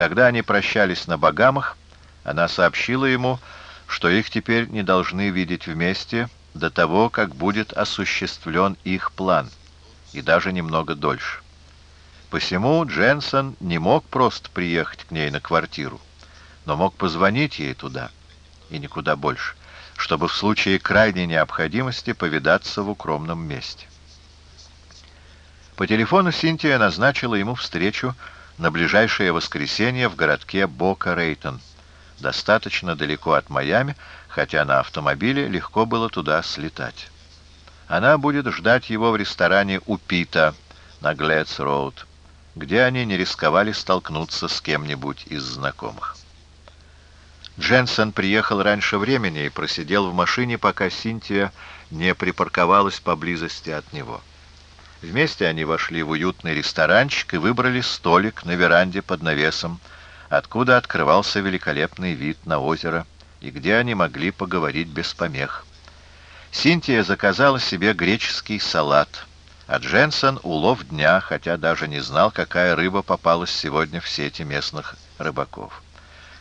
Когда они прощались на Багамах, она сообщила ему, что их теперь не должны видеть вместе до того, как будет осуществлен их план, и даже немного дольше. Посему Дженсон не мог просто приехать к ней на квартиру, но мог позвонить ей туда, и никуда больше, чтобы в случае крайней необходимости повидаться в укромном месте. По телефону Синтия назначила ему встречу на ближайшее воскресенье в городке Бока-Рейтон, достаточно далеко от Майами, хотя на автомобиле легко было туда слетать. Она будет ждать его в ресторане у Пита на Глэдс-Роуд, где они не рисковали столкнуться с кем-нибудь из знакомых. Дженсен приехал раньше времени и просидел в машине, пока Синтия не припарковалась поблизости от него. Вместе они вошли в уютный ресторанчик и выбрали столик на веранде под навесом, откуда открывался великолепный вид на озеро и где они могли поговорить без помех. Синтия заказала себе греческий салат, а Дженсен — улов дня, хотя даже не знал, какая рыба попалась сегодня в сети местных рыбаков.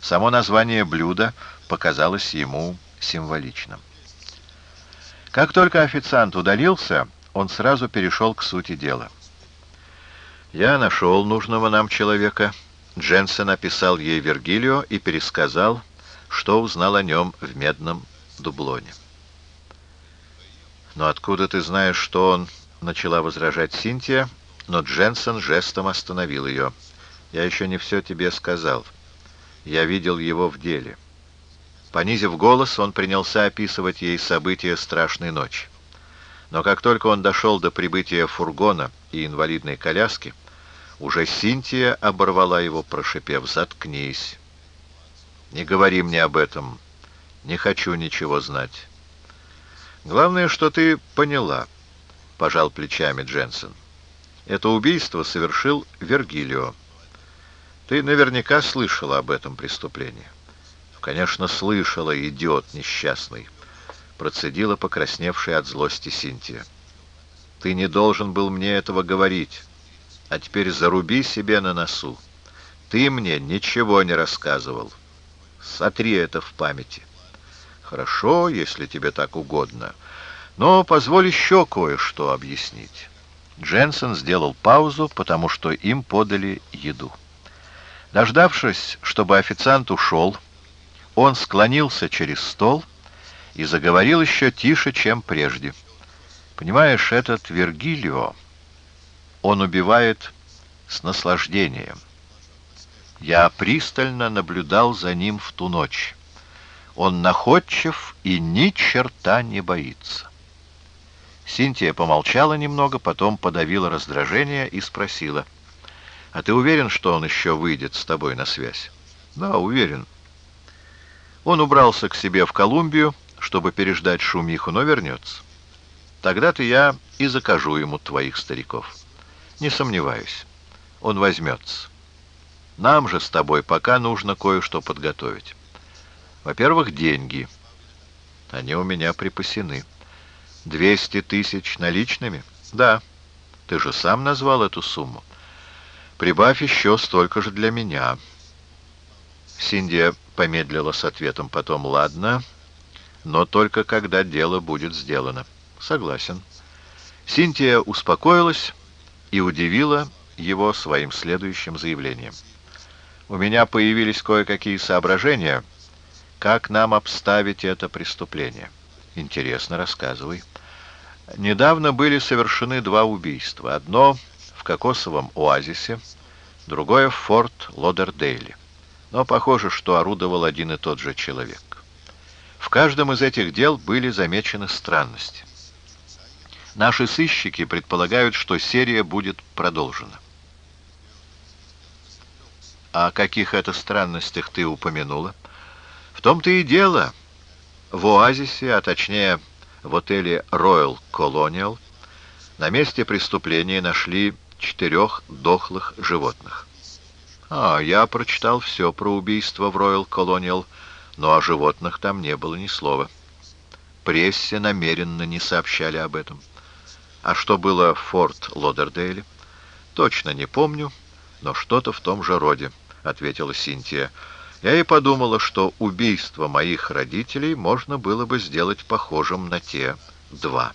Само название блюда показалось ему символичным. Как только официант удалился, он сразу перешел к сути дела. «Я нашел нужного нам человека». Дженсен описал ей Вергилио и пересказал, что узнал о нем в медном дублоне. «Но откуда ты знаешь, что он...» — начала возражать Синтия, но Дженсен жестом остановил ее. «Я еще не все тебе сказал. Я видел его в деле». Понизив голос, он принялся описывать ей события страшной ночи. Но как только он дошел до прибытия фургона и инвалидной коляски, уже Синтия оборвала его, прошипев «Заткнись! Не говори мне об этом! Не хочу ничего знать!» «Главное, что ты поняла», — пожал плечами Дженсен. «Это убийство совершил Вергилио. Ты наверняка слышала об этом преступлении». «Конечно, слышала, идиот несчастный» процедила покрасневшая от злости Синтия. «Ты не должен был мне этого говорить, а теперь заруби себе на носу. Ты мне ничего не рассказывал. Сотри это в памяти». «Хорошо, если тебе так угодно, но позволь еще кое-что объяснить». Дженсен сделал паузу, потому что им подали еду. Дождавшись, чтобы официант ушел, он склонился через стол и заговорил еще тише, чем прежде. Понимаешь, этот Вергилио, он убивает с наслаждением. Я пристально наблюдал за ним в ту ночь. Он находчив и ни черта не боится. Синтия помолчала немного, потом подавила раздражение и спросила, «А ты уверен, что он еще выйдет с тобой на связь?» «Да, уверен». Он убрался к себе в Колумбию, чтобы переждать шумиху, но вернется. Тогда-то я и закажу ему твоих стариков. Не сомневаюсь, он возьмется. Нам же с тобой пока нужно кое-что подготовить. Во-первых, деньги. Они у меня припасены. Двести тысяч наличными? Да. Ты же сам назвал эту сумму. Прибавь еще столько же для меня. Синдия помедлила с ответом, потом «Ладно» но только когда дело будет сделано. Согласен. Синтия успокоилась и удивила его своим следующим заявлением. У меня появились кое-какие соображения, как нам обставить это преступление. Интересно, рассказывай. Недавно были совершены два убийства. Одно в кокосовом оазисе, другое в форт Лодердейле. Но похоже, что орудовал один и тот же человек. В каждом из этих дел были замечены странности. Наши сыщики предполагают, что серия будет продолжена. О каких это странностях ты упомянула? В том-то и дело. В оазисе, а точнее в отеле Royal Colonial, на месте преступления нашли четырех дохлых животных. А, я прочитал все про убийство в Royal Colonial но о животных там не было ни слова. Прессе намеренно не сообщали об этом. А что было в Форт Лодердейле? Точно не помню, но что-то в том же роде. ответила Синтия. «Я и подумала, что убийство моих родителей можно было бы сделать похожим на те два».